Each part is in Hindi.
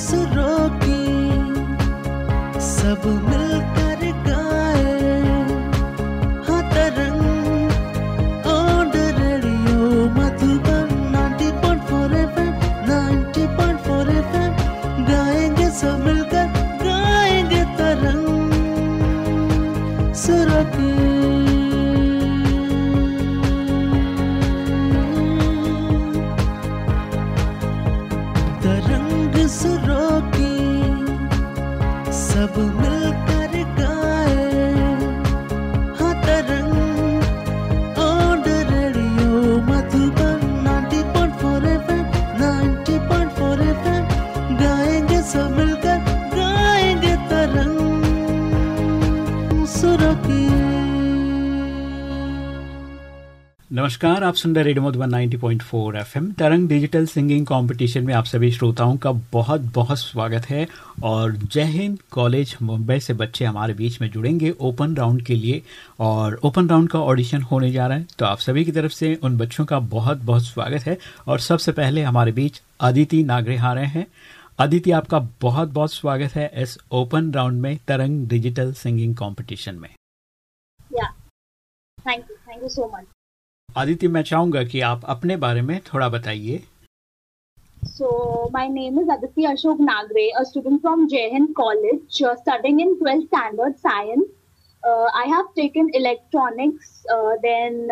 सुरों की सब मिलकर नमस्कार, आप सुन रहे radio Madhuban 90.4 FM Tarang digital singing competition में आप सभी श्रोताओं का बहुत बहुत स्वागत है और जय हिंद कॉलेज मुंबई से बच्चे हमारे बीच में जुड़ेंगे ओपन राउंड के लिए और ओपन राउंड का ऑडिशन होने जा रहा है तो आप सभी की तरफ़ से उन बच्चों का बहुत बहुत स्वागत है और सबसे पहले हमारे बीच अदिति नागरे आ रहे हैं अदिति आपका बहुत बहुत स्वागत है इस ओपन राउंड में तरंग डिजिटल सिंगिंग कॉम्पिटिशन में. Thank you. Thank you so much. Aditya मैं चाहूँगा कि आप अपने बारे में थोड़ा बताइए। So my name is Aditya Ashok Nagare a student from Jain college studying in twelfth standard science I have taken electronics then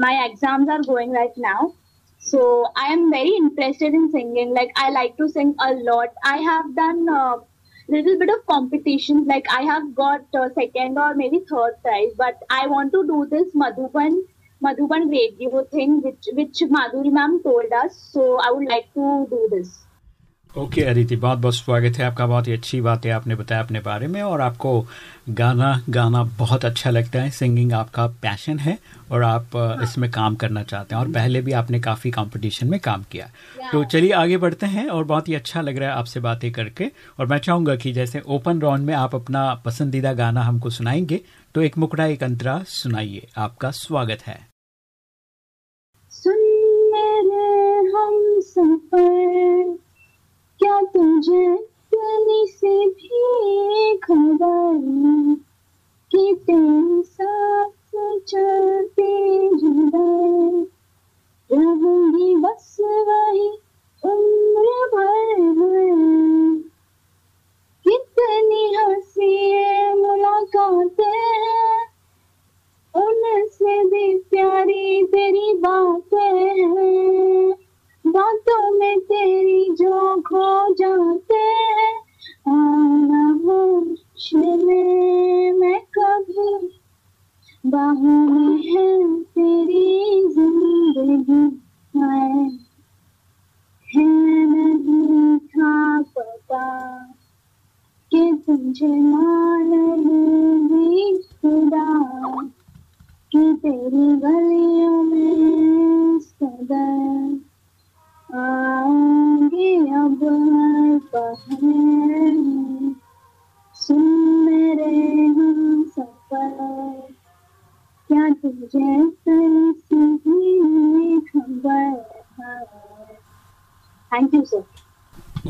my exams are going right now so I am very interested in singing like I like to sing a lot I have done little bit of competition. Like i have got uh, second or maybe third prize but i want to do this madhuban Madhuban radio thing, which which Madhuri ma'am told us. So I would like to do this. Okay okay, Aditi बहुत बहुत स्वागत है आपका बहुत ही अच्छी बात है आपने बताया अपने बारे में और आपको गाना गाना बहुत अच्छा लगता है सिंगिंग आपका पैशन है और आप अ, इसमें काम करना चाहते हैं और पहले भी आपने काफ़ी कंपटीशन में काम किया तो चलिए आगे बढ़ते हैं और बहुत ही अच्छा लग रहा है आपसे बातें करके और मैं चाहूँगा कि जैसे ओपन राउंड में आप अपना पसंदीदा गाना हमको सुनाएँगे तो एक मुकड़ा एक अंतरा सुनाइए आपका स्वागत है सुन मेरे हम सफ़र क्या तुझे कहीं से भी खबर कि तेरे साथ चलते रहूँगी बस वही उम्र भर कितनी हँसी मुलाकातें हैं। उनसे भी प्यारी तेरी बातें हैं। बातों में तेरी जो खो जाते हैं। आना होश में मैं कभी बाहों में है तेरी ज़िंदगी। है नहीं था पता कि तुझे मान लूँगी खुदा, कि तेरी गलियों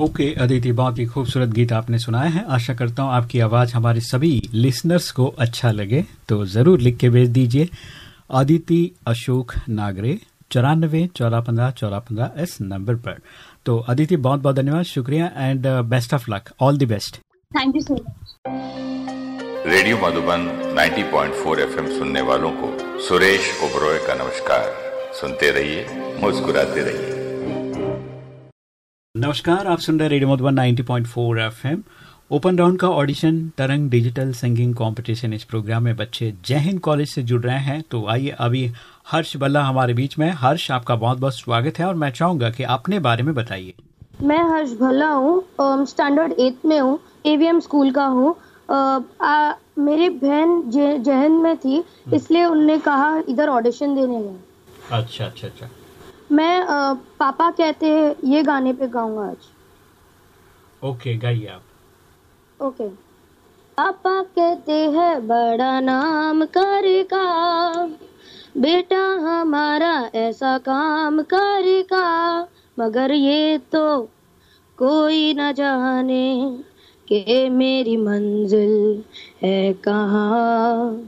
ओके अदिति बहुत ही खूबसूरत गीत आपने सुनाया है। आशा करता हूँ आपकी आवाज़ हमारे सभी लिसनर्स को अच्छा लगे तो ज़रूर लिख के भेज दीजिए। अदिति अशोक नागरे चौरानबे चौरा पंद्रह चौरा पंद्रह इस नंबर पर। तो अदिति बहुत बहुत धन्यवाद शुक्रिया and best of luck all the best thank you so much radio Madhuban 90.4 FM सुनने वालों को सुरेश ओबरॉय का नमस्कार। सुनते रहिए मुस्कुराते रहिए। नमस्कार आप सुन रहे radio Madhuban 90.4 FM open round का audition Tarang digital singing competition इस प्रोग्राम में बच्चे जय हिंद कॉलेज से जुड़ रहे हैं। तो आइए अभी हर्ष बल्ला हमारे बीच में हर्ष आपका बहुत बहुत स्वागत है और मैं चाहूँगा कि अपने बारे में बताइए। मैं हर्ष भल्ला हूँ स्टैंडर्ड एट में हूँ एवीएम स्कूल का हूँ। मेरी बहन जहन में थी इसलिए उनने कहा इधर ऑडिशन देने गए अच्छा अच्छा अच्छा। मैं अ, पापा कहते हैं ये गाने पे गाऊँगा आज। ओके गाइए आप। ओके। पापा कहते हैं बड़ा नाम करेगा बेटा हमारा ऐसा काम करेगा मगर ये तो कोई न जाने के मेरी मंजिल है कहाँ।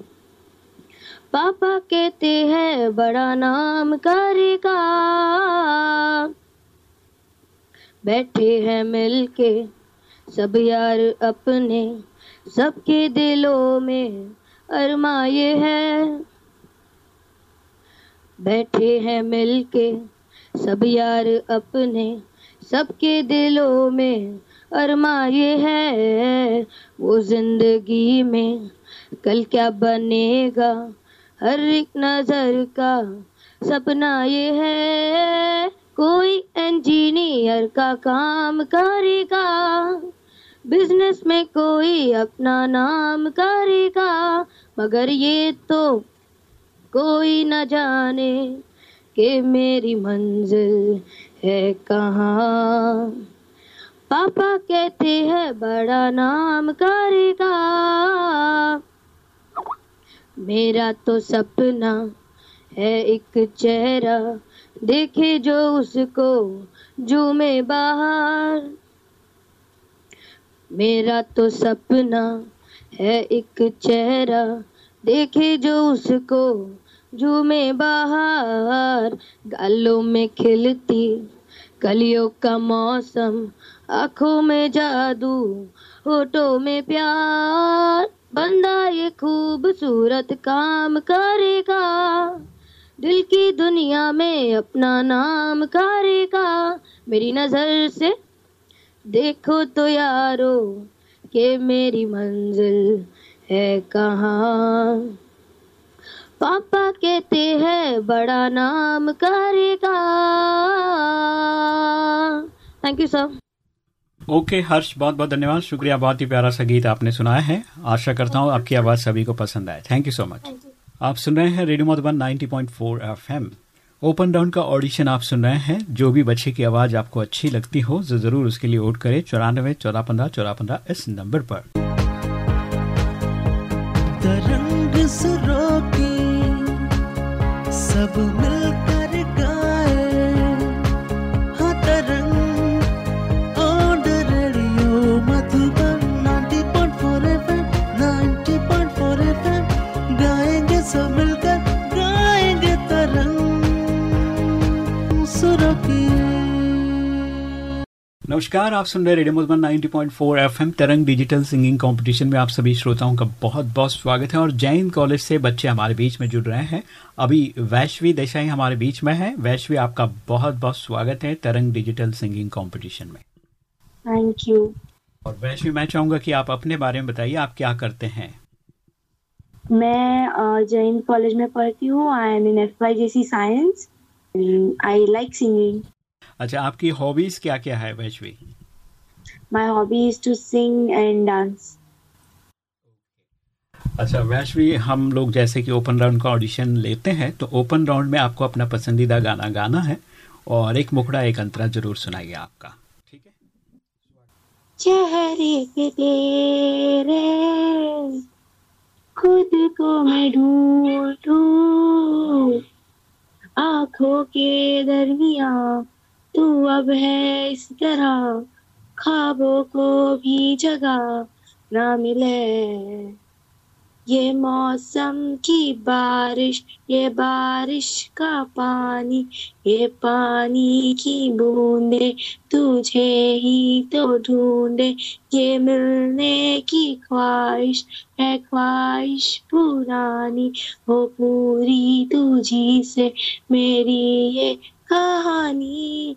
पापा कहते हैं, बड़ा नाम करेगा। बैठे हैं मिलके, सब यार अपने, सबके दिलों में अरमाए हैं। बैठे हैं मिलके, सब यार अपने, सबके दिलों में अरमाए हैं। वो ज़िंदगी में कल क्या बनेगा? हर एक नज़र का सपना ये है। कोई इंजीनियर का काम करेगा। बिज़नेस में कोई अपना नाम करेगा। मगर ये तो कोई न जाने कि मेरी मंजिल है कहाँ। पापा कहते हैं बड़ा नाम करेगा। मेरा तो सपना है एक चेहरा, देखे जो उसको जूमे बाहर। मेरा तो सपना है एक चेहरा, देखे जो उसको जूमे बाहर। गालों में खिलती कलियों का मौसम, आँखों में जादू, होठों में प्यार। बंदा ये खूबसूरत काम करेगा, दिल की दुनिया में अपना नाम करेगा। मेरी नज़र से देखो तो यारो, के मेरी मंजिल है कहाँ? पापा कहते हैं बड़ा नाम करेगा। Thank you sir okay Harsh बहुत बहुत धन्यवाद। शुक्रिया बहुत ही प्यारा सा गीत आपने सुनाया है। आशा करता हूँ आपकी आवाज़ सभी को पसंद आए। थैंक यू सो मच आप सुन रहे हैं radio Madhuban 90.4 FM open down का ऑडिशन आप सुन रहे हैं। जो भी बच्चे की आवाज़ आपको अच्छी लगती हो तो ज़रूर उसके लिए वोट करें चौरानवे चौदह पंद्रह चौदह पंद्रह इस नंबर पर। तरंग Never know. नमस्कार आप सुन रहे radio Madhuban 90.4 FM Tarang digital singing competition में आप सभी श्रोताओं का बहुत बहुत स्वागत है और जैन कॉलेज से बच्चे हमारे बीच में जुड़ रहे हैं। अभी वैश्वी देसाई हमारे बीच में है। वैश्वी आपका बहुत बहुत स्वागत है तरंग डिजिटल सिंगिंग कंपटीशन में। थैंक यू और वैश्वी मैं चाहूँगा कि आप अपने बारे में बताइए आप क्या करते हैं? मैं जैन कॉलेज में पढ़ती हूँ। I am in F Y J C science I like singing अच्छा आपकी हॉबीज क्या क्या है Vaishvi my hobby is to sing and dance अच्छा वैश्वी हम लोग जैसे कि ओपन राउंड का ऑडिशन लेते हैं तो ओपन राउंड में आपको अपना पसंदीदा गाना गाना है और एक मुखड़ा एक अंतरा ज़रूर सुनाइए आपका। ठीक है? चेहरे के तेरे खुद को मैं ढूंढूं। आँखों के दरमिया तू अब है इस तरह ख्वाबों को भी जगह ना मिले। ये मौसम की बारिश, ये बारिश का पानी, ये पानी की बूंदे तुझे ही तो ढूंढे। ये मिलने की ख्वाहिश है, ख्वाहिश पुरानी हो पूरी तुझी से मेरी ये कहानी।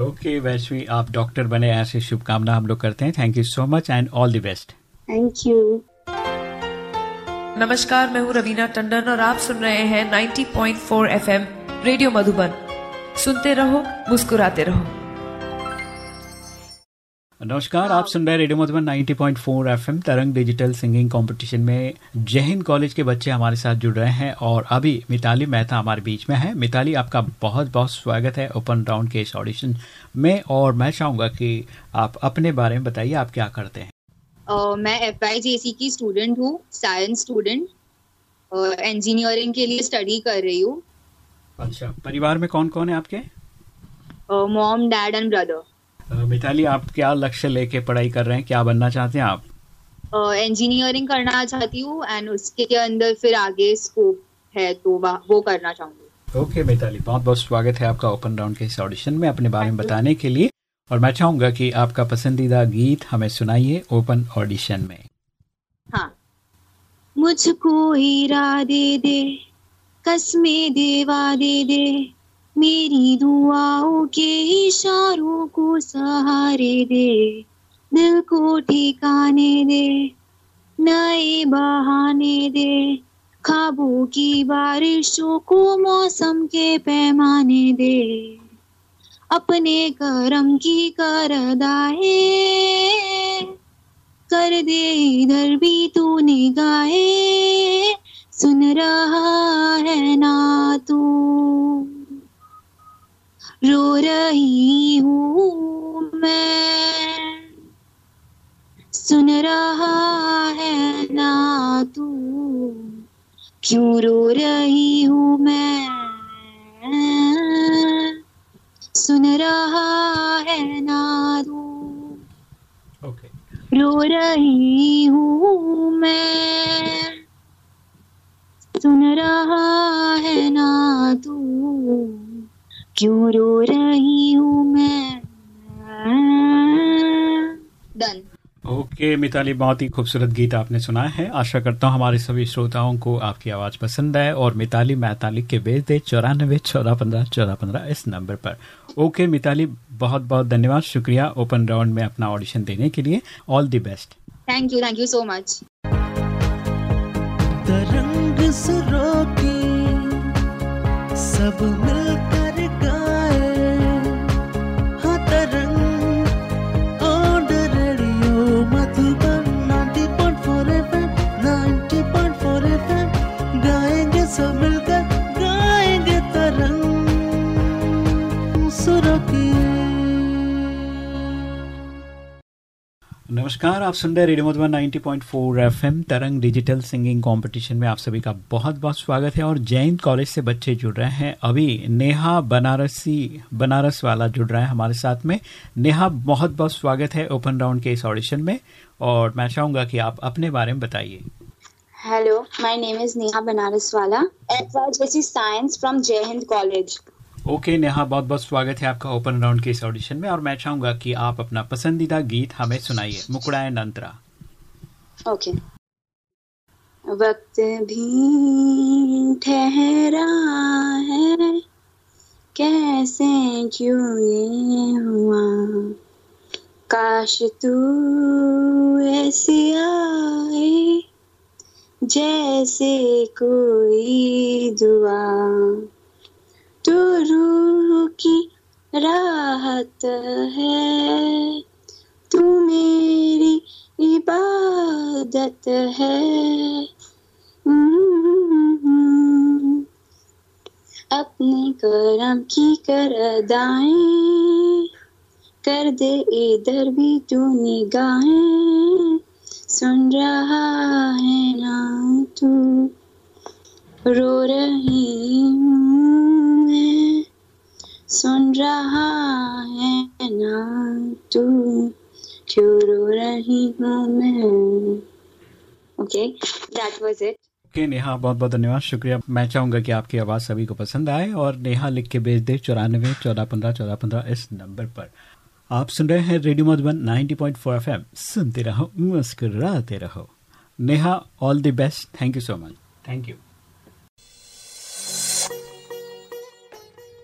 ओके वैश्वी आप डॉक्टर बने ऐसी शुभकामना हम लोग करते हैं। Thank you so much and all the best thank you नमस्कार मैं हूँ रवीना टंडन और आप सुन रहे हैं 90.4 एफएम रेडियो मधुबन। सुनते रहो मुस्कुराते रहो। नमस्कार आप सुन रहे radio Madhuban 90.4 FM Tarang digital singing competition में जय हिंद कॉलेज के बच्चे हमारे साथ जुड़ रहे हैं और अभी मिताली मेहता हमारे बीच में है। मिताली आपका बहुत बहुत स्वागत है ओपन राउंड के इस ऑडिशन में और मैं चाहूँगा कि आप अपने बारे में बताइए आप क्या करते हैं? uh, मैं एफ़ की स्टूडेंट हूँ साइंस स्टूडेंट इंजीनियरिंग के लिए स्टडी कर रही हूँ। अच्छा परिवार में कौन कौन है आपके? Mom dad and brother Mitali आप क्या लक्ष्य लेके पढ़ाई कर रहे हैं? क्या बनना चाहते हैं आप? इंजीनियरिंग uh, करना चाहती हूँ एंड उसके अंदर फिर आगे स्कोप है तो वो करना चाहूँगी। ओके okay, मिताली बहुत बहुत स्वागत है आपका ओपन राउंड के इस ऑडिशन में अपने बारे में बताने के लिए। और मैं चाहूँगा कि आपका पसंदीदा गीत हमें सुनाइए ओपन ऑडिशन में। हाँ। मुझको हीरा दे दे कसमे देवा दे दे मेरी दुआओं के इशारों को सहारे दे। दिल को ठिकाने दे, नए बहाने दे। खाबों की बारिशों को मौसम के पैमाने दे। अपने करम की कर दाए कर दे इधर भी तू निगाहे सुन रहा है ना तू। रो रही हूँ मैं। सुन रहा है ना तू क्यों रो रही हूँ मैं? सुन रहा है ना तू okay. रो रही हूँ मैं। सुन रहा है ना तू क्यों रो रही हूँ मैं? डन ओके okay, मिताली बहुत ही खूबसूरत गीत आपने सुना है। आशा करता हूँ हमारे सभी श्रोताओं को आपकी आवाज़ पसंद आए और मिताली मैताली के भेज दे चौरानबे चौदह पंद्रह चौदह पंद्रह इस नंबर पर। ओके okay, मिताली बहुत बहुत धन्यवाद। शुक्रिया ओपन राउंड में अपना ऑडिशन देने के लिए। All the best thank you thank you so much Tarang सब मिलकर नमस्कार, आप सुन रहे radio Madhuban 90.4 FM, Tarang digital singing competition में आप सभी का बहुत बहुत स्वागत है और जैन कॉलेज से बच्चे जुड़ रहे हैं। अभी नेहा बनारसी, बनारस वाला जुड़ रहा है हमारे साथ में। नेहा, बहुत बहुत स्वागत है ओपन राउंड के इस ऑडिशन में और मैं चाहूँगा कि आप अपने बारे में बताइए। Hello my name is Neha Banaras वाला। Science from Jai Hind college okay okay, Neha बहुत बहुत स्वागत है आपका ओपन राउंड के इस ऑडिशन में और मैं चाहूँगा कि आप अपना पसंदीदा गीत हमें सुनाइए मुकुड़ा नंतरा। ओके। वक्त भी ठहरा है कैसे क्यों ये हुआ? काश तू ऐसी आए जैसे कोई दुआ। तो रूह की राहत है। तू मेरी इबादत है। अपने करम की कर दाएँ कर दे, इधर भी तू निगाहें सुन रहा है ना तू। रो रही हूँ। मैं सुन रहा है ना तू? क्यों रो रही हूँ मैं? Okay that was it okay Neha बहुत बहुत धन्यवाद। शुक्रिया। मैं चाहूँगा कि आपकी आवाज़ सभी को पसंद आए और नेहा लिख के भेज दे चौरानवे चौदह पंद्रह चौदह पंद्रह इस नंबर पर। आप सुन रहे हैं रेडियो मधुबन 90.4 एफएम। सुनते रहो मुस्कुराते रहो। Neha all the best thank you so much thank you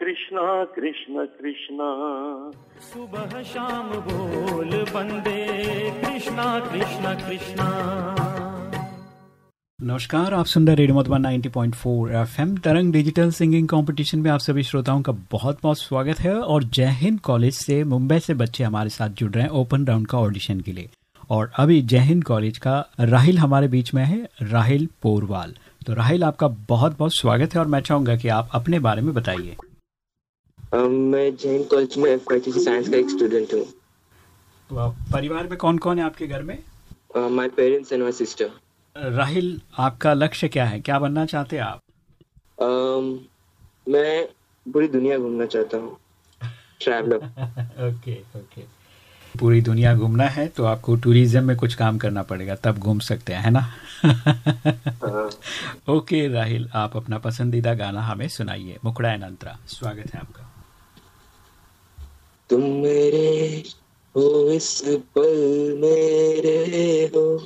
Krishna Krishna Krishna. सुबह शाम बोल बंदे कृष्णा कृष्ण कृष्णा। नमस्कार आप सुन रहे radio Madhuban 90.4 FM Tarang digital singing competition में आप सभी श्रोताओं का बहुत बहुत स्वागत है और जय हिंद कॉलेज से मुंबई से बच्चे हमारे साथ जुड़ रहे हैं ओपन राउंड का ऑडिशन के लिए। और अभी जय हिंद कॉलेज का राहिल हमारे बीच में है राहिल पोरवाल। तो राहिल आपका बहुत बहुत स्वागत है और मैं चाहूँगा कि आप अपने बारे में बताइए। मैं जैन कॉलेज में एफ़ साइंस का एक स्टूडेंट हूँ। तो परिवार में कौन कौन है आपके घर में? My parents and my sister Rahil आपका लक्ष्य क्या है? क्या बनना चाहते हैं आप? Um, मैं पूरी दुनिया घूमना चाहता हूँ। ट्रैवलर ओके ओके पूरी दुनिया घूमना है तो आपको टूरिज़्म में कुछ काम करना पड़ेगा तब घूम सकते हैं है ना। ओके राहिल आप अपना पसंदीदा गाना हमें सुनाइए। मुकड़ा अंतरा स्वागत है आपका। तुम मेरे हो, इस पल मेरे हो।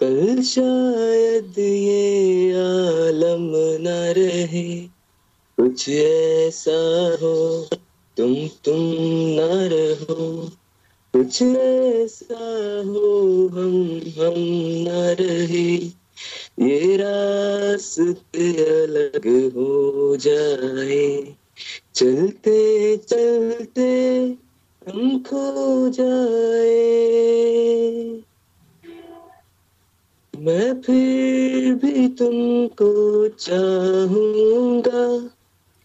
कल शायद ये आलम न रहे। कुछ ऐसा हो, तुम तुम न रहो। कुछ ऐसा हो, हम हम न रहे। ये रास्ते अलग हो जाए। चलते चलते हम खो जाए। मैं फिर भी तुमको चाहूँगा।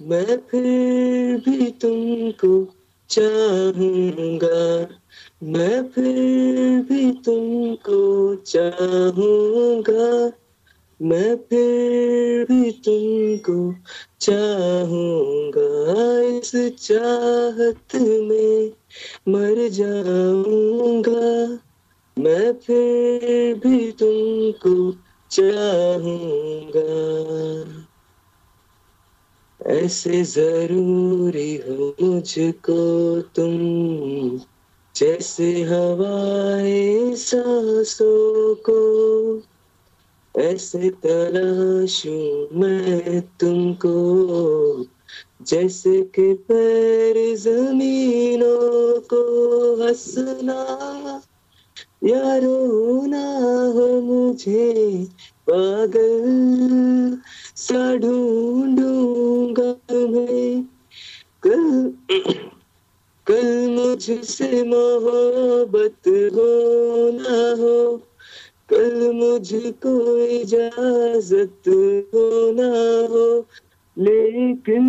मैं फिर भी तुमको चाहूँगा। मैं फिर भी तुमको चाहूँगा। मैं फिर भी तुमको चाहूँगा, इस चाहत में मर जाऊँगा। मैं फिर भी तुमको चाहूँगा। ऐसे ज़रूरी हो मुझको तुम, जैसे हवाए सांसों को। ऐसे तलाशू मैं तुमको, जैसे कि पैर जमीनों को हंसना। यारो ना हो मुझे पागल, सा ढूंढूँगा तुम्हें कल कल मुझसे मोहब्बत हो ना हो कल मुझको इजाज़त हो ना हो लेकिन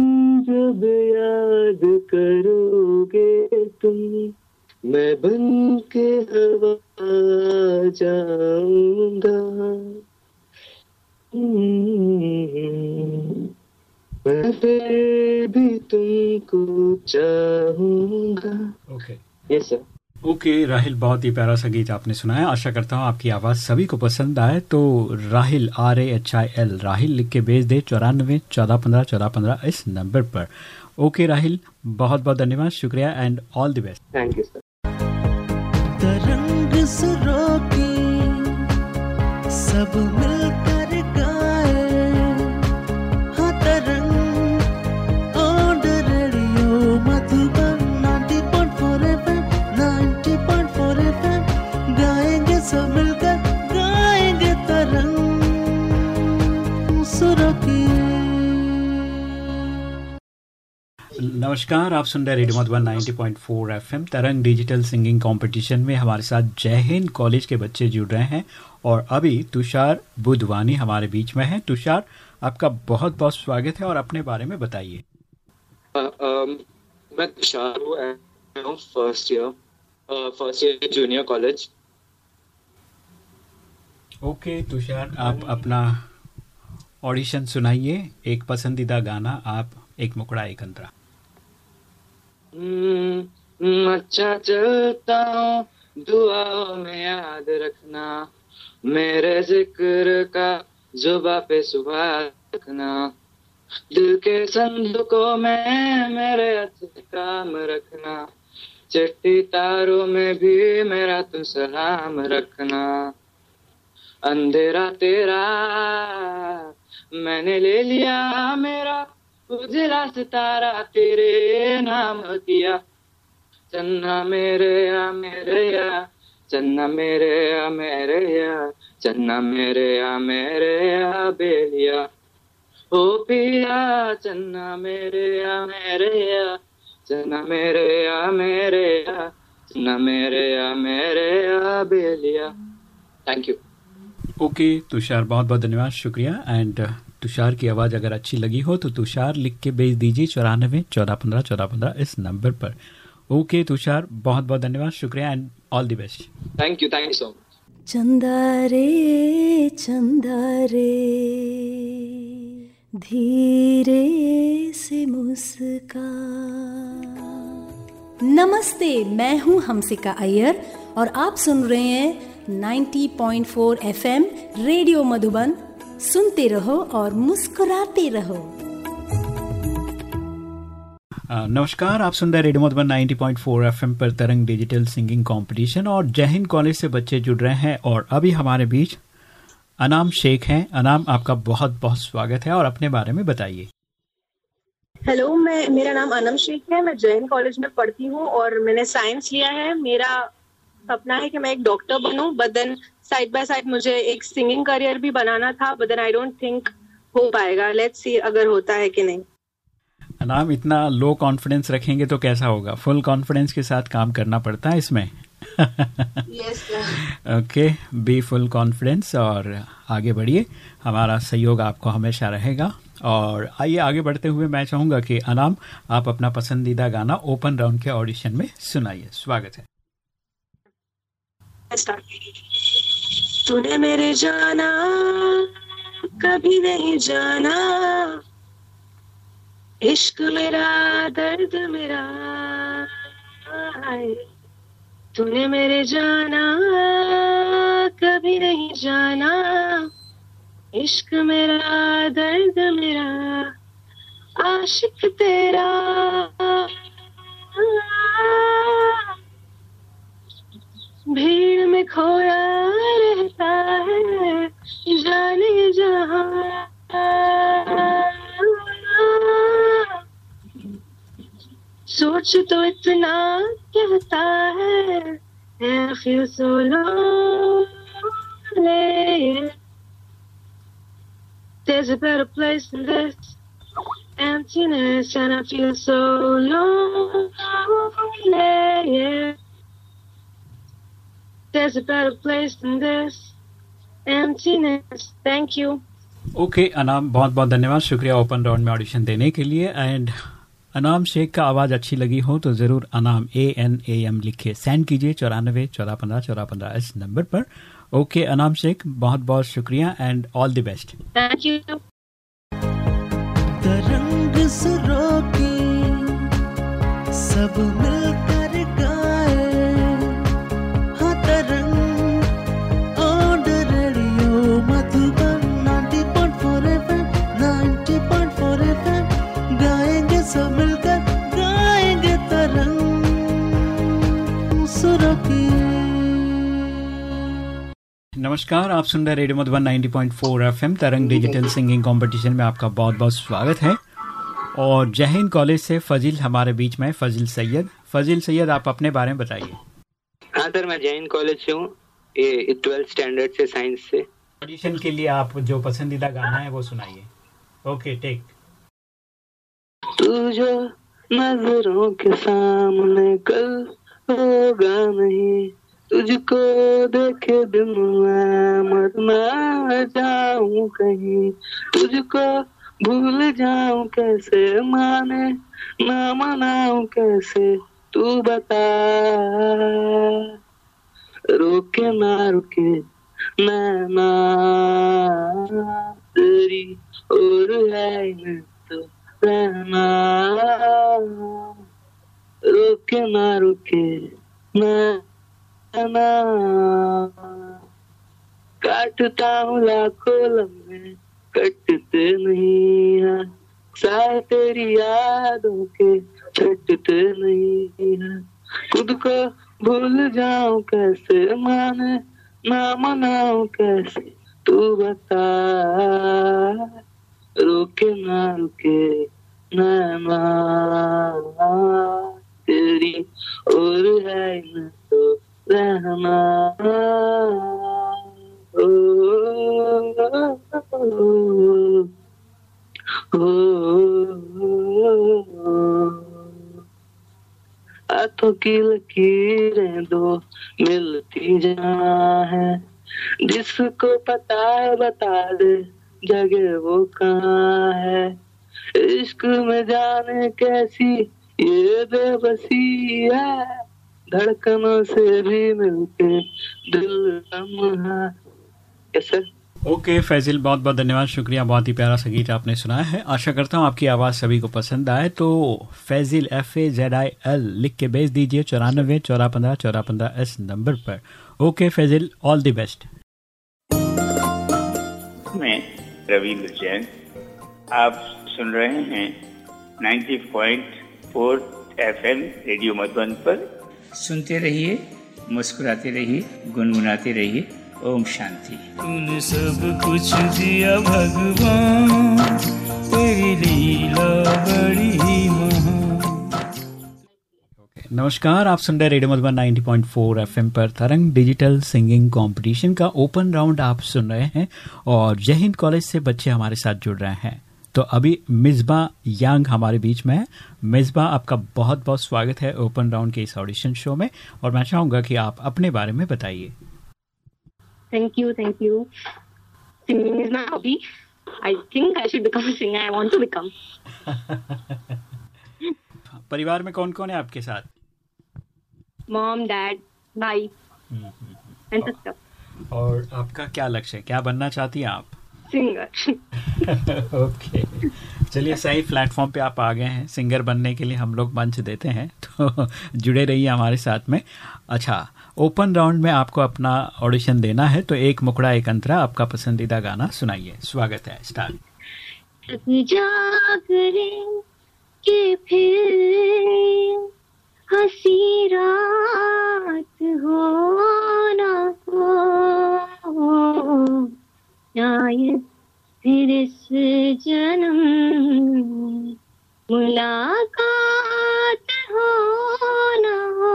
जब याद करोगे तुम मैं बन के हवा जाऊँगा। मैं फिर भी तुमको चाहूँगा। Okay yes sir okay okay, Rahil बहुत ही प्यारा सा गीत आपने सुनाया। आशा करता हूँ आपकी आवाज़ सभी को पसंद आए। तो Rahil R A H I L Rahil लिख के भेज दे चौरानवे चौदह पंद्रह चौदह पंद्रह इस नंबर पर। ओके okay, राहिल बहुत बहुत धन्यवाद शुक्रिया and all the best thank you sir Tarang सब मिलकर नमस्कार आप सुन रहे radio Madhuban 90.4 FM Tarang digital singing competition में हमारे साथ जय हिंद कॉलेज के बच्चे जुड़ रहे हैं और अभी तुषार बुधवानी हमारे बीच में है। तुषार आपका बहुत बहुत स्वागत है और अपने बारे में बताइए। मैं तुषार हूँ first year first year junior college okay Tushar आप अपना ऑडिशन सुनाइए एक पसंदीदा गाना आप एक मुकड़ा एक अंतरा अच्छा चलता हूँ, दुआओं में याद रखना। मेरे ज़िक्र का जुबा पे सुबह रखना। दिल के संदूकों में मेरे अच्छे काम रखना। चिट्ठी तारों में भी मेरा तू सलाम रखना। अंधेरा तेरा, मैंने ले लिया मेरा उजला सितारा तेरे नाम किया। चन्ना मेरे या मेरे या चन्ना मेरे या मेरे या चन्ना मेरे या मेरे या बेलिया। ओ पिया, चन्ना मेरे या मेरे या चन्ना मेरे या मेरे या चन्ना मेरे या मेरे या बेलिया। थैंक यू ओके तुषार बहुत बहुत धन्यवाद, शुक्रिया। एंड तुषार की आवाज़ अगर अच्छी लगी हो तो तुषार लिख के भेज दीजिए चौरानवे चौदह पंद्रह चौदह पंद्रह इस नंबर पर। ओके तुषार बहुत बहुत धन्यवाद शुक्रिया and all the best thank you thank you so much चंदा रे चंदा रे धीरे से मुस्का। नमस्ते मैं हूँ हमसिका अय्यर और आप सुन रहे हैं 90.4 एफएम रेडियो मधुबन। सुनते रहो और मुस्कुराते रहो। नमस्कार आप सुन रहे रेडियो मधुबन 90.4 एफएम पर तरंग डिजिटल सिंगिंग कंपटीशन और जय हिंद कॉलेज से बच्चे जुड़ रहे हैं और अभी हमारे बीच अनाम शेख हैं। अनाम आपका बहुत बहुत स्वागत है और अपने बारे में बताइए। हेलो मैं मेरा नाम अनम शेख है मैं जैन कॉलेज में पढ़ती हूँ और मैंने साइंस लिया है। मेरा सपना है कि मैं एक doctor बनूं but then side by side मुझे एक सिंगिंग करियर भी बनाना था but then I don't think हो पाएगा। लेट्स सी अगर होता है कि नहीं। नाम इतना लो कॉन्फिडेंस रखेंगे तो कैसा होगा? फुल कॉन्फिडेंस के साथ काम करना पड़ता है इसमें? ओके बी फुल कॉन्फिडेंस और आगे बढ़िए। हमारा सहयोग आपको हमेशा रहेगा। और आइए आगे बढ़ते हुए मैं चाहूँगा कि अनाम आप अपना पसंदीदा गाना ओपन राउंड के ऑडिशन में सुनाइए। स्वागत है। तूने मेरे जाना, कभी नहीं जाना। इश्क मेरा, दर्द मेरा तूने मेरे जाना, कभी नहीं जाना। इश्क मेरा, दर्द मेरा, आशिक तेरा। भीड़ में खोया रहता है जाने जहाँ सोच तो इतना कहता है I feel so lonely. There's a better place than this emptiness, and I feel so lonely. There's a better place than this. Emptiness. Thank you. Okay okay, Anam बहुत बहुत धन्यवाद। शुक्रिया ओपन राउंड में ऑडिशन देने के लिए। एंड अनाम शेख का आवाज़ अच्छी लगी हो तो ज़रूर Anam A N A M लिखे। सेंड कीजिए चौरानवे चौदह पंद्रह चौदह पंद्रह इस नंबर पर। ओके अनाम शेख बहुत बहुत शुक्रिया and all the best thank you Tarang सब मिलकर नमस्कार आप सुन रहे radio Madhuban 90.4 FM Tarang digital singing competition में आपका बहुत बहुत स्वागत है। और जय हिंद कॉलेज से फजील हमारे बीच में फजील सैयद। फजील सैयद आप अपने बारे में बताइए। हाँ सर मैं जैन कॉलेज से हूँ ट्वेल्थ स्टैंडर्ड से साइंस से। ऑडिशन के लिए आप जो पसंदीदा गाना है वो सुनाइए। Okay take. तू जो नज़रों के सामने कल होगा नहीं तुझको देखे दिन मैं मरना जाऊँ कहीं। तुझको भूल जाऊँ कैसे माने, ना मनाऊं कैसे तू बता। रोके ना रुके, नैना तेरी और है तो रहना। रोके ना रुके मैं काटता हूँ लाखों लम्हे, कटते नहीं है। साए तेरी यादों के छटते नहीं है। खुद को भूल जाऊँ कैसे, माने ना मनाऊं कैसे तू बता। रोके ना, रुके नैना तेरी और है न तो रहना ओ, ओ, हाथों की लकीरें दो मिलती जहाँ है जिसको पता है बता दे जगह वो कहाँ है इश्क में जाने कैसी ये बेबसी है धड़कनों से भी मिलके दिल लम्हा कैसे ओके फैजिल बहुत बहुत धन्यवाद। शुक्रिया बहुत ही प्यारा संगीत आपने सुनाया है। आशा करता हूँ आपकी आवाज़ सभी को पसंद आए तो Faizil F A Z I L लिख के भेज दीजिए चौरानबे चौरा पंद्रह चौरा पंद्रह एस नंबर पर। Okay okay, Faizil all the best मैं रविंद्र जैन। आप सुन रहे हैं ninety point 90.4 FM radio Madhuban पर। सुनते रहिए मुस्कुराते रहिए गुनगुनाते रहिए। ओम शांति। तूने सब कुछ दिया भगवान तेरी लीला बड़ी ही नमस्कार आप सुन रहे रेडियो मधुबन 90.4 एफएम पर तरंग डिजिटल सिंगिंग कंपटीशन का ओपन राउंड आप सुन रहे हैं और जय हिंद कॉलेज से बच्चे हमारे साथ जुड़ रहे हैं। तो अभी मिसबा यांग हमारे बीच में है मिसबा आपका बहुत बहुत स्वागत है ओपन राउंड के इस ऑडिशन शो में और मैं चाहूँगा कि आप अपने बारे में बताइए Thank you, thank you. Singing is my hobby. I think I should become a singer. I want to become. परिवार में कौन कौन है आपके साथ मॉम डैड भाई and sister. और आपका क्या लक्ष्य है क्या बनना चाहती हैं आप Singer. ओके चलिए सही प्लेटफॉर्म पे आप आ गए हैं। सिंगर बनने के लिए हम लोग मंच देते हैं तो जुड़े रहिए हमारे साथ में। अच्छा ओपन राउंड में आपको अपना ऑडिशन देना है तो एक मुकड़ा एक अंतरा आपका पसंदीदा गाना सुनाइए। स्वागत है जागरे के फिर हसी रात हो ना हो। शायद फिर इस जन्म मुलाकात हो ना हो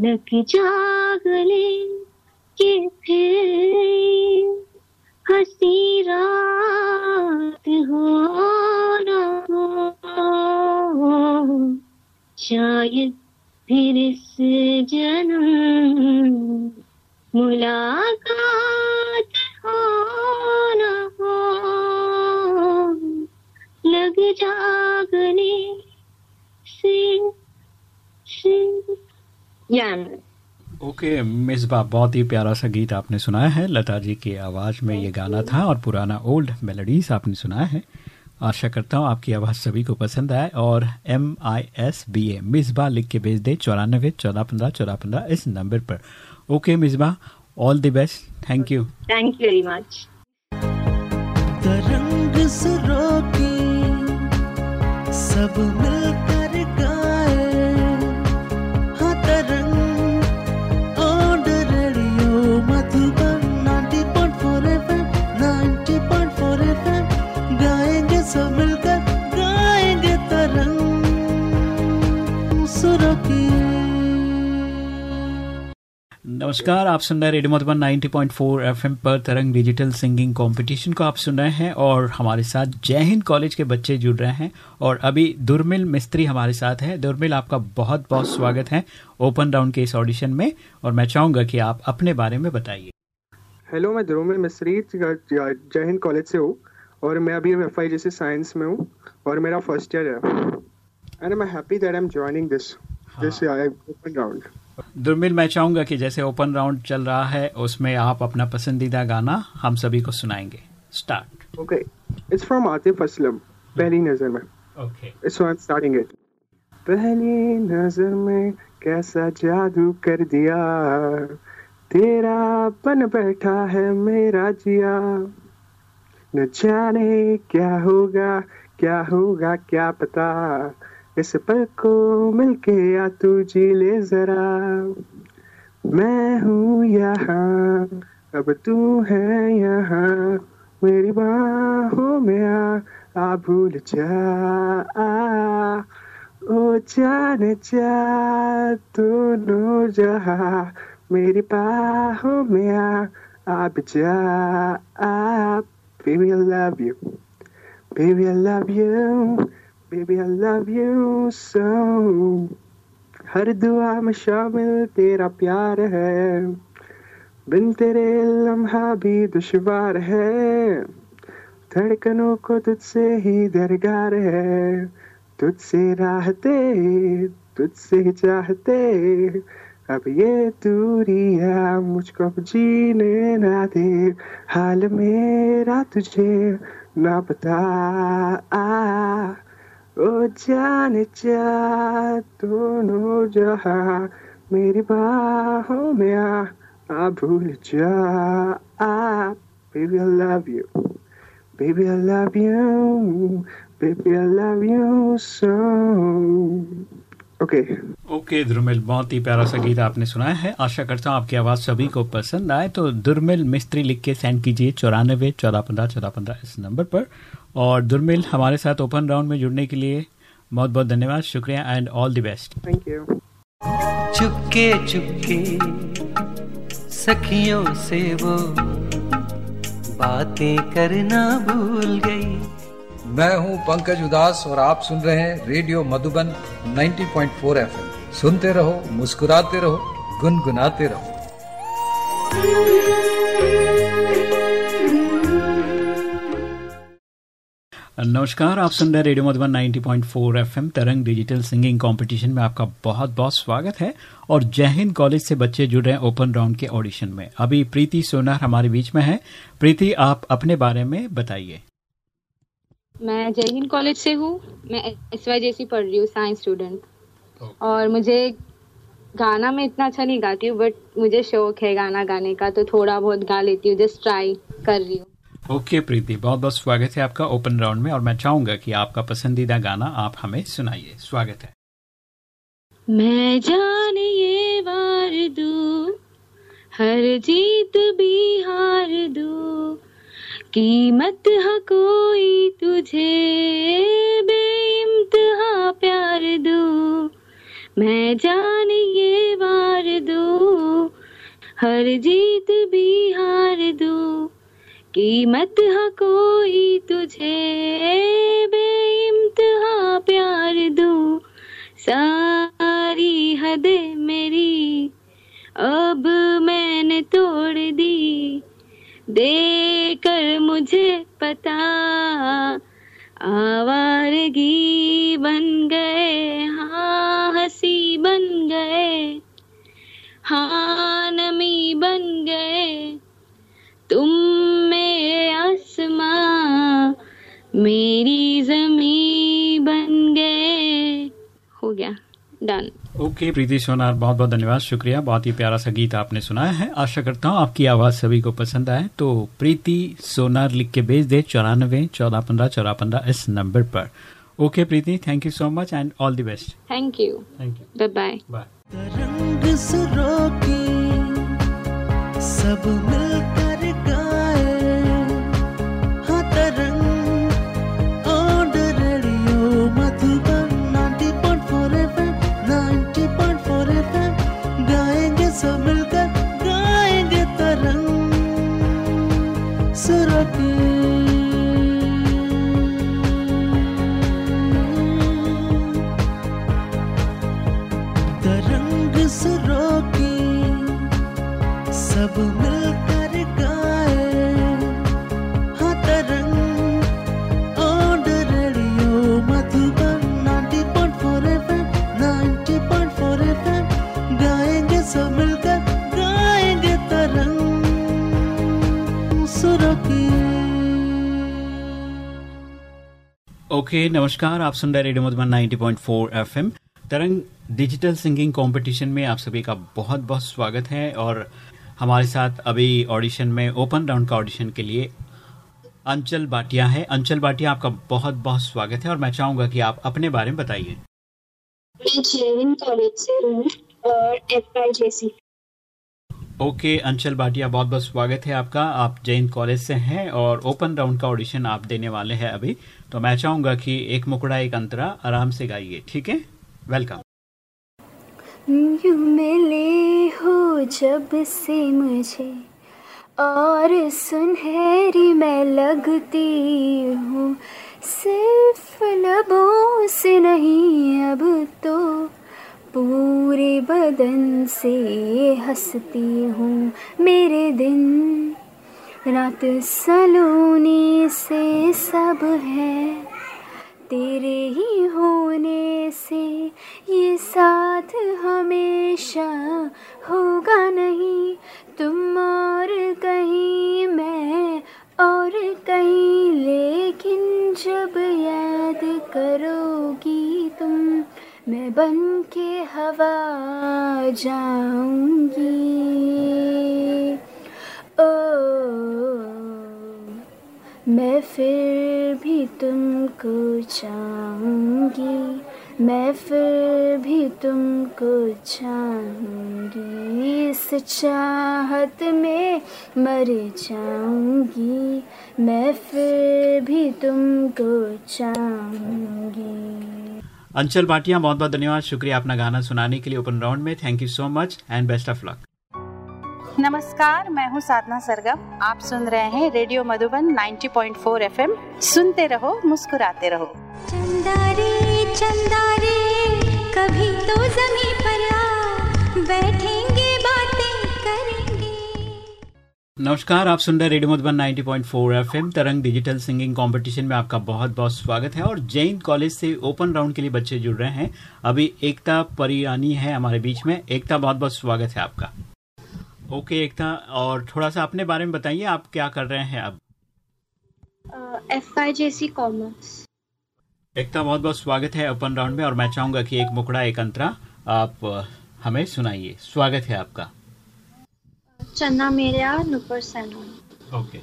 लग जागले के फिर हसी रात हो ना हो शायद फिर इस जन्म मुलाकात यान ओके मिसबा बहुत ही प्यारा सा गीत आपने सुनाया है। लता जी की आवाज़ में ये गाना था और पुराना ओल्ड मेलोडीज आपने सुनाया है। आशा करता हूँ आपकी आवाज़ सभी को पसंद आए और M I S B A Misba लिख के भेज दे चौरानबे चौदह पंद्रह चौदह पंद्रह इस नंबर पर। Okay Misba all the best thank you thank you very की सब नमस्कार, आप सुन रहे रेडियो मधुबन 90.4 एफएम पर तरंग डिजिटल सिंगिंग कंपटीशन को आप सुन रहे हैं और हमारे साथ जय हिंद कॉलेज के बच्चे जुड़ रहे हैं और अभी दुर्मिल मिस्त्री हमारे साथ है। दुर्मिल, आपका बहुत बहुत स्वागत है ओपन राउंड के इस ऑडिशन में और मैं चाहूँगा कि आप अपने बारे में बताइए। हेलो मैं ध्रुमिल मिस्री जय हिंद कॉलेज से हूँ और मैं अभी एफ़ आई साइंस में हूँ और मेरा फ़र्स्ट ईयर है। And I am happy that I am joining this this open round Durmil मैं चाहूँगा कि जैसे ओपन राउंड चल रहा है उसमें आप अपना पसंदीदा गाना हम सभी को सुनाएँगे। Start okay it's from Atif Aslam पहली नज़र में। Okay it's I am starting it पहली नज़र में कैसा जादू कर दिया तेरा बन बैठा है मेरा जिया। न जाने क्या होगा क्या होगा क्या पता। इस पल को मिलके या तू जी ले जरा। मैं हूँ यहाँ अब तू है यहाँ। मेरी बाहों में आ आ भूल जा। आ, ओ जाने जा दोनों जहा। मेरी बाहों में आ आप जा। आ baby I love you. Baby I love you. Baby, I love you so. हर दुआ में शामिल तेरा प्यार है। बिन तेरे लम्हा भी दुश्वार है। धड़कनों को तुझसे ही दरगार है। तुझसे राहते, तुझसे ही चाहते। अब ये दूरी दूरिया मुझको अब जीने ना दे। हाल मेरा तुझे ना बता। आ जाने जा, दोनों जहा मेरी बाहों में आ आ भूल जा। आ, baby, I love you. Baby, I love you. Baby okay okay Durmil बहुत ही प्यारा सा गीत आपने सुनाया है। आशा करता हूँ आपकी आवाज़ सभी को पसंद आए। तो दुर्मिल मिस्त्री लिख के सेंड कीजिए चौरानबे चौदह पंद्रह चौदह पंद्रह इस नंबर पर। और दुर्मिल हमारे साथ ओपन राउंड में जुड़ने के लिए बहुत बहुत धन्यवाद शुक्रिया and all the best thank you चुपके चुपके सखियों से वो बातें करना भूल गई। मैं हूँ पंकज उदास और आप सुन रहे हैं रेडियो मधुबन 90.4 एफएम। सुनते रहो मुस्कुराते रहो गुनगुनाते रहो। नमस्कार आप सुन रहे radio Madhuban 90.4 FM Tarang digital singing competition में आपका बहुत बहुत स्वागत है। और जय हिंद कॉलेज से बच्चे जुड़ रहे हैं ओपन राउंड के ऑडिशन में। अभी प्रीति सोनार हमारे बीच में है। प्रीति आप अपने बारे में बताइए। मैं जय हिंद कॉलेज से हूँ। मैं एस वाई जेसी पढ़ रही हूँ साइंस स्टूडेंट और मुझे गाना में इतना अच्छा नहीं गाती हूँ बट मुझे शौक है गाना गाने का तो थोड़ा बहुत गा लेती हूँ जस्ट ट्राई कर रही हूँ। ओके प्रीति, बहुत बहुत स्वागत है आपका ओपन राउंड में और मैं चाहूँगा कि आपका पसंदीदा गाना आप हमें सुनाइए। स्वागत है। मैं जान ये वार दू, हर जीत भी हार दू, कीमत हा कोई तुझे बेइम्तहा प्यार दू। मैं जान ये वार दू, हर जीत भी हार दू। कीमत हा कोई तुझे बेइम्तहा प्यार दू। सारी हदे मेरी, अब मैंने तोड़ दी। देकर मुझे पता, आवारगी बन गए हाँ हँसी बन गए हाँ नमी बन गए। तुम आसमां मेरी जमी बन गए। हो गया done okay okay, Preeti Sonar बहुत बहुत धन्यवाद शुक्रिया। बहुत ही प्यारा सा गीत आपने सुनाया है। आशा करता हूँ आपकी आवाज़ सभी को पसंद आए। तो प्रीति सोनार लिख के भेज दे चौरानवे चौदह पंद्रह चौदह पंद्रह इस नंबर पर। Okay okay, Preeti thank you so much and all the best thank you thank you bye bye रंग सुरों की सब मिलकर ओके okay, नमस्कार आप सुन रहे radio Madhuban 90.4 FM Tarang digital singing competition में आप सभी का बहुत बहुत स्वागत है और हमारे साथ अभी ऑडिशन में ओपन राउंड का ऑडिशन के लिए अंचल बाटिया है। अंचल बाटिया आपका बहुत बहुत स्वागत है और मैं चाहूँगा कि आप अपने बारे में बताइए। कॉलेज से और ओके अंचल भाटिया बहुत बहुत स्वागत है आपका। आप जैन कॉलेज से हैं और ओपन राउंड का ऑडिशन आप देने वाले हैं अभी। तो मैं चाहूँगा कि एक मुकड़ा, एक अंतरा आराम से गाइए, ठीक है? वेलकम यूँ मिले हो जब से मुझे, और सुनहरी मैं लगती हूँ। सिर्फ़ लबों से नहीं, अब तो पूरे बदन से हंसती हूँ। मेरे दिन रात सलोने से सब है। तेरे ही होने से ये साथ हमेशा होगा नहीं। तुम और कहीं मैं और कहीं, लेकिन जब याद करोगी तुम, मैं बन के हवा जाऊँगी मैं फिर भी तुमको चाहूँगी। इस चाहत में मर जाऊँगी। मैं फिर भी तुमको चाहूँगी। अंचल भाटिया बहुत बहुत धन्यवाद। शुक्रिया अपना गाना सुनाने के लिए ओपन राउंड में। Thank you so much and best of luck नमस्कार मैं हूँ साधना सरगम। आप सुन रहे हैं रेडियो मधुबन 90.4 एफएम। सुनते रहो मुस्कुराते रहो। चंदा रे चंदा रे कभी तो जमी पर आ बैठेंगे बातें करेंगे। नमस्कार आप सुन रहे radio Madhuban 90.4 FM Tarang digital singing competition में आपका बहुत बहुत स्वागत है और जैन कॉलेज से ओपन राउंड के लिए बच्चे जुड़ रहे हैं। अभी एकता परियानी है हमारे बीच में। एकता बहुत बहुत स्वागत है आपका। ओके एकता और थोड़ा सा अपने बारे में बताइए आप क्या कर रहे हैं अब? F I J C commerce एकता बहुत बहुत स्वागत है ओपन राउंड में और मैं चाहूँगा कि एक मुकड़ा एक अंतरा आप हमें सुनाइए। स्वागत है आपका। चन्ना मेरा नुपुर सैनोन। ओके।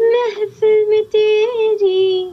महफिल में तेरी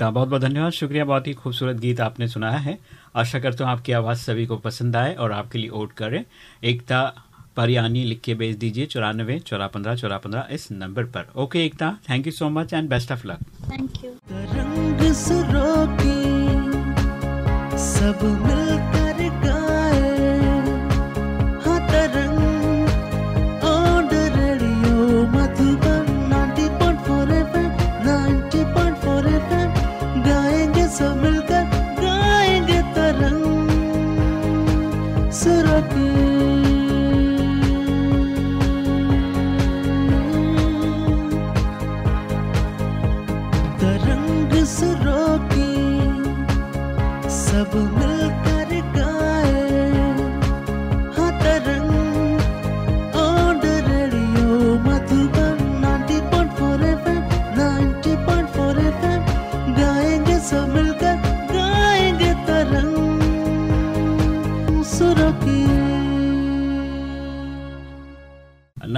एकता बहुत बहुत धन्यवाद। शुक्रिया बहुत ही खूबसूरत गीत आपने सुनाया है। आशा करता हूँ आपकी आवाज़ सभी को पसंद आए और आपके लिए वोट करें। एकता परियानी लिख के भेज दीजिए चौरानवे चौरा पंद्रह चौरा पंद्रह इस नंबर पर। Okay Ekta thank you so much and best of luck thank you रंग सुरों की सब मिलकर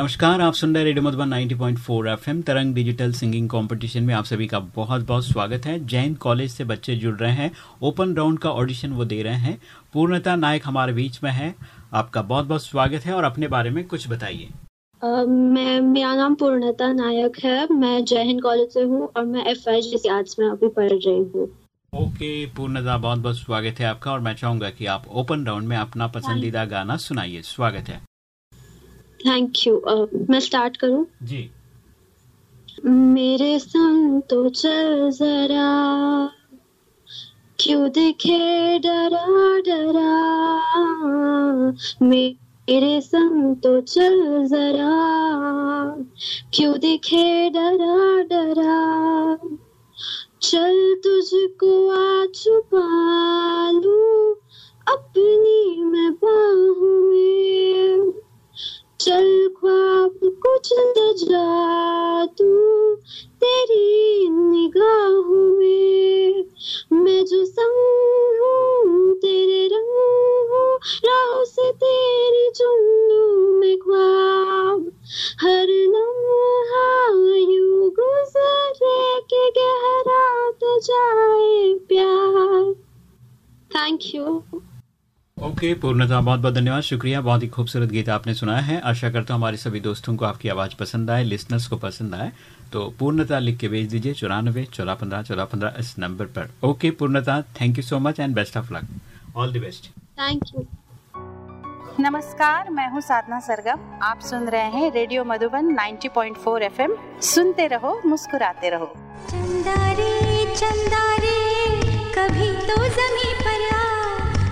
नमस्कार आप सुन रहे radio Madhuban 90.4 FM Tarang digital singing competition में आप सभी का बहुत बहुत स्वागत है। जैन कॉलेज से बच्चे जुड़ रहे हैं ओपन राउंड का ऑडिशन वो दे रहे हैं। पूर्णता नायक हमारे बीच में है आपका बहुत बहुत स्वागत है और अपने बारे में कुछ बताइए। मैं मेरा नाम पूर्णता नायक है मैं हिंद कॉलेज से हूँ और मैं एफ़ आई आर्ट्स में अभी पढ़ रही हूँ। ओके पूर्णता बहुत बहुत स्वागत है आपका और मैं चाहूँगा कि आप ओपन राउंड में अपना पसंदीदा गाना सुनाइए। स्वागत है। थैंक यू अ, मैं स्टार्ट करूँ? जी। मेरे संग तो चल जरा क्यों दिखे डरा डरा? मेरे संग तो चल जरा क्यों दिखे डरा डरा? चल तुझको आ छुपा लूँ अपनी मैं बाहों में। चल ख्वाब कुछ सजा दूँ तेरी निगाहों में। मैं जो संग तेरे रंग हूँ, राहों से तेरी चुन मैं ख्वाब। हर लम्हा गुजरे के गहरा तो जाए प्यार। थैंक यू ओके पूर्णता बहुत बहुत धन्यवाद शुक्रिया बहुत ही खूबसूरत गीत आपने सुनाया है। आशा करता हूँ हमारे सभी दोस्तों को आपकी आवाज़ पसंद आए लिसनर्स को पसंद आए। तो पूर्णता लिख के भेज दीजिए चौरानवे चौदह पंद्रह चौदह पंद्रह इस नंबर पर। Okay Purnata thank you so much and best of luck all the best thank you नमस्कार मैं हूँ साधना सरगम। आप सुन रहे हैं रेडियो मधुबन 90.4 एफएम सुनते रहो मुस्कुराते रहो। चंदा रे चंदा रे कभी तो जमी पर आ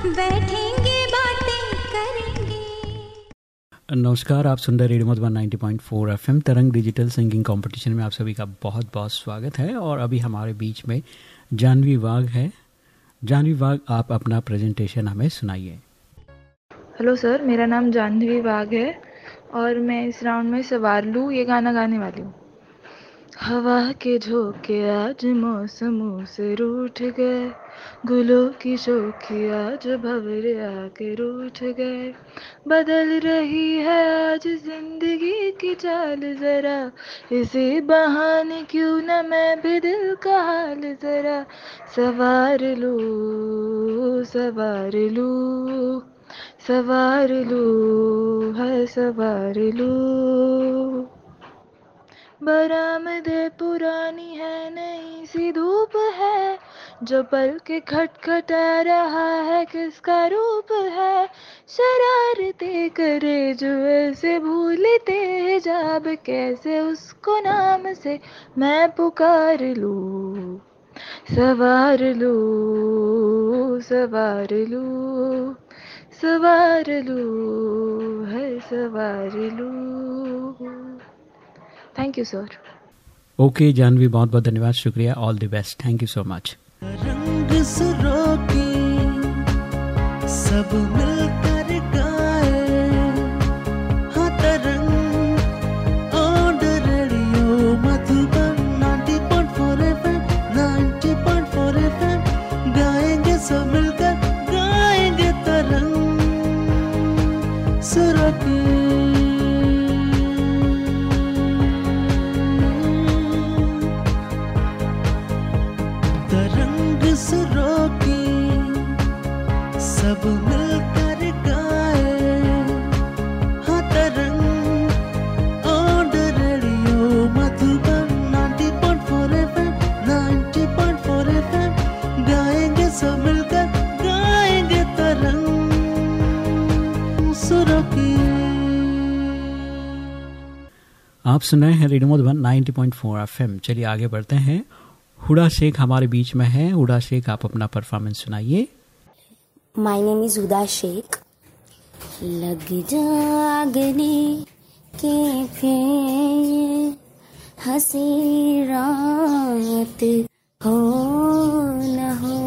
बैठेंगे नमस्कार, आप सुंदर radio Madhuban 90.4 FM, Tarang digital singing competition में आप सभी का बहुत बहुत स्वागत है और अभी हमारे बीच में जानवी वाघ है। जानवी वाघ, आप अपना प्रेजेंटेशन हमें सुनाइए। हेलो सर मेरा नाम जानवी वाघ है और मैं इस राउंड में सवार लूँ, ये गाना गाने वाली हूँ। हवा के झोंके आज मौसमों से रूठ गए। गुलों की शोखी आज भवरे आके रूठ गए। बदल रही है आज ज़िंदगी की चाल जरा। इसी बहाने क्यों न मैं भी दिल का हाल जरा। सवार लू सवार लू सवार लू, है सवार लूँ। बरामदे पुरानी है, नई सी धूप है। जो पल के खटखटा रहा है, किसका रूप है? शरारते करे जो ऐसे भूलते हिजाब कैसे उसको नाम से मैं पुकार लूँ? सवार लूँ सवार लूँ सवार लूँ, है सवार लूँ। Thank you sir okay Janhvi बहुत बहुत धन्यवाद शुक्रिया all the best thank you so much रंग सब मिलकर सब मिलकर गाए हाँ Tarang radio Madhuban 90.4 FM 90.4 FM, गाएँगे सब मिलकर, गाएँगे तरंग आप सुन रहे हैं रेडियो मधुबन 90.4 एफएम। चलिए आगे बढ़ते हैं। हुडा शेख हमारे बीच में है। हुडा शेख, आप अपना परफॉर्मेंस सुनाइए। My name is Huda Shaikh लग जागने के फिर हँसी रात हो न हो।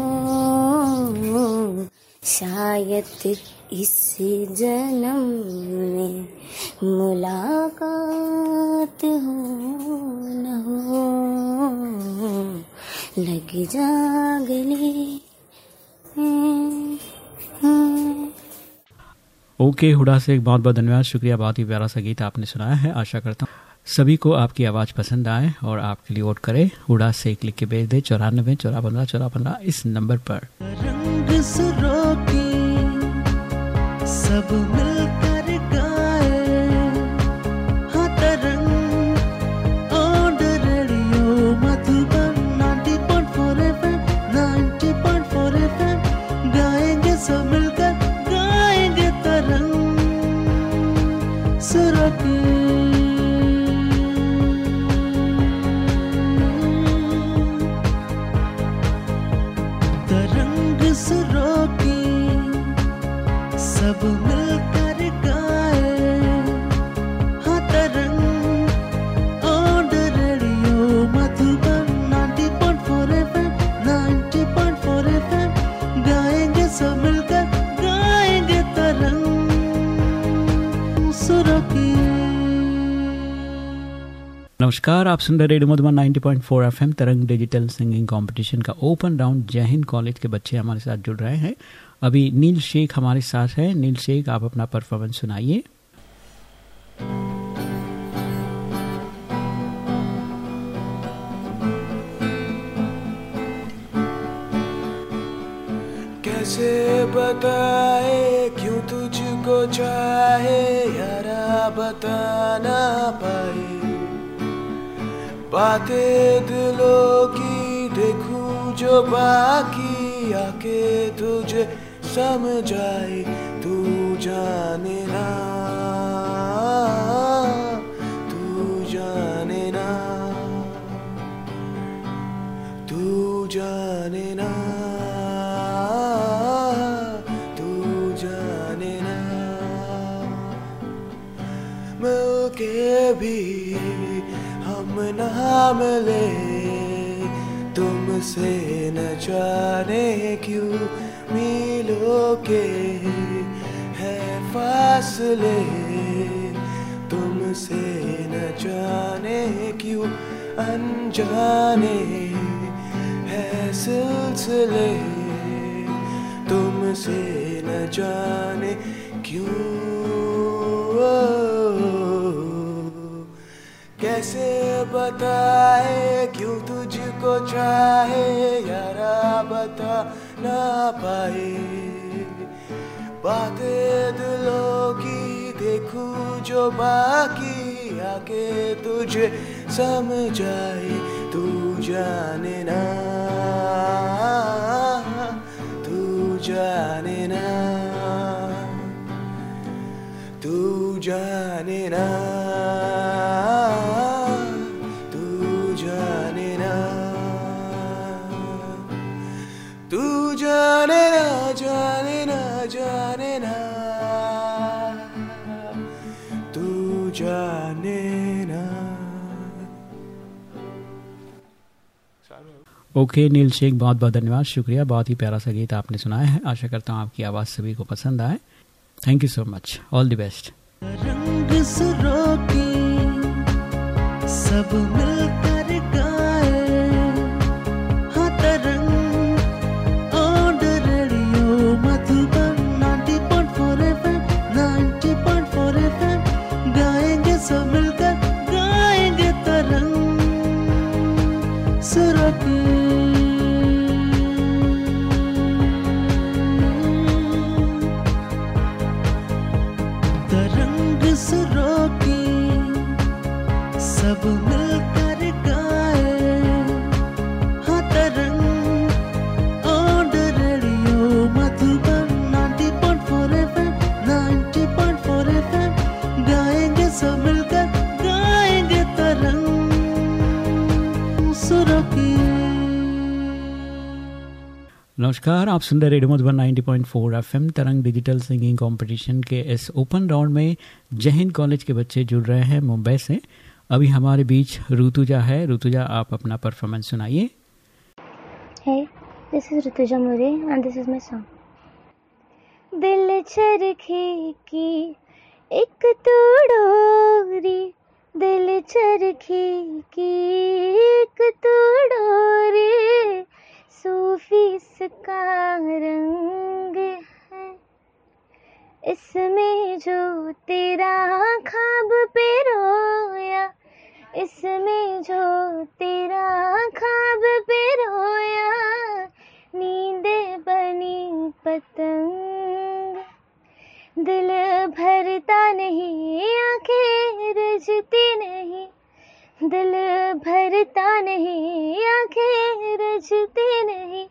शायद इस जन्म में मुलाकात हो न हो। लग जागले ओके हुडा से एक बहुत बहुत धन्यवाद। शुक्रिया, बहुत ही प्यारा सा गीत आपने सुनाया है। आशा करता हूँ सभी को आपकी आवाज़ पसंद आए और आपके लिए वोट करें। हुडा से एक लिख के भेज दे, चौरानबे चौरा पंद्रह चौरा पंद्रह इस नंबर पर। रंग सब मिलकर सुरों नमस्कार, आप सुन रहे radio Madhuban 90.4 FM, Tarang digital singing competition का open round. Jai Hind, college के बच्चे हमारे साथ जुड़ रहे हैं। अभी नील शेख हमारे साथ है। नील शेख, आप अपना परफॉर्मेंस सुनाइए। कैसे बताए, क्यों तुझको चाहे, यारा बता ना पाए। बातें दिलों की देखूँ, जो बाकी आके तुझे समझाए तू जाने ना, तू तू तू भी नाम ले, तुमसे न जाने क्यों मिलो के है फासले, तुमसे न जाने क्यों अनजाने है सिलसिले, तुमसे न जाने क्यों? कैसे बताए? क्यों तुझको चाहे यारा बता ना पाए? बातें दिलों की देखूँ जो बाकी आके तुझे समझाए, तू जाने ना, तू जाने ना, तू जाने ना। जाने ना जाने ना जाने ना। तू जाने ना। ओके नील शेख बहुत बहुत धन्यवाद शुक्रिया। बहुत ही प्यारा सा गीत आपने सुनाया है। आशा करता हूँ आपकी आवाज़ सभी को पसंद आए। Thank you so much all the best रंग सब मिलकर नमस्कार, आप सुन रहे radio Madhuban 90.4 FM, Tarang digital singing competition के इस ओपन राउंड में जय कॉलेज के बच्चे जुड़ रहे हैं मुंबई से। अभी हमारे बीच ऋतुजा है। ऋतुजा, आप अपना परफॉर्मेंस सुनाइए। Hey. दिल चरखे की एक दिल चरखे की एक सूफी इसका रंग है। इसमें जो तेरा खाब पे रोया, इसमें जो तेरा खाब पे रोया, नींद बनी पतंग। दिल भरता नहीं, आँखें रजती नहीं दिल भरता नहीं, आँखें रजती नहीं।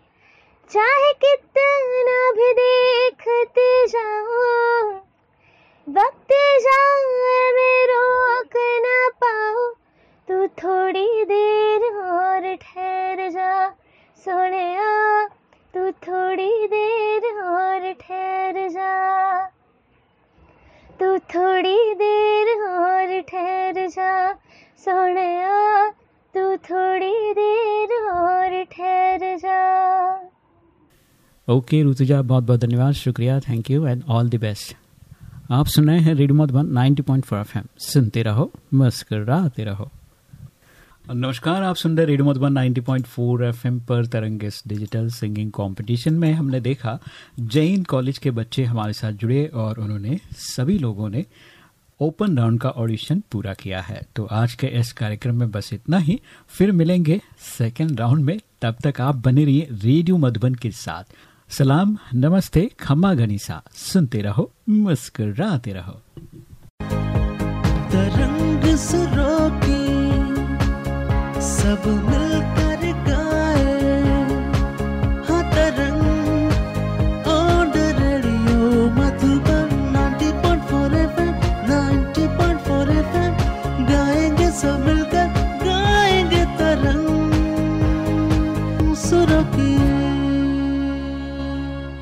चाहे कितना भी देखते जाओ वक्त जाए मैं रोक ना पाओ तू थोड़ी देर और ठहर जा सोनिया तू थोड़ी देर और ठहर जा। तू थोड़ी देर और ठहर जा सोनिया तू थोड़ी देर और ठहर जा। ओके ऋतुजा बहुत बहुत धन्यवाद, शुक्रिया thank you and all the best आप सुन रहे हैं रेडियो मधुबन 90.4 एफएम। सुनते रहो, मुस्कराते रहो। नमस्कार, आप सुन रहे रेडियो मधुबन 90.4 एफएम पर तरंगिस डिजिटल सिंगिंग कंपटीशन में हमने देखा जैन कॉलेज के बच्चे हमारे साथ जुड़े और उन्होंने सभी लोगों ने ओपन राउंड का ऑडिशन पूरा किया है। तो आज के इस कार्यक्रम में बस इतना ही। फिर मिलेंगे सेकेंड राउंड में। तब तक आप बने रहिए रेडियो मधुबन के साथ। सलाम, नमस्ते, खम्मा गनीसा। सुनते रहो, मुस्कुराते रहो। तरंग सब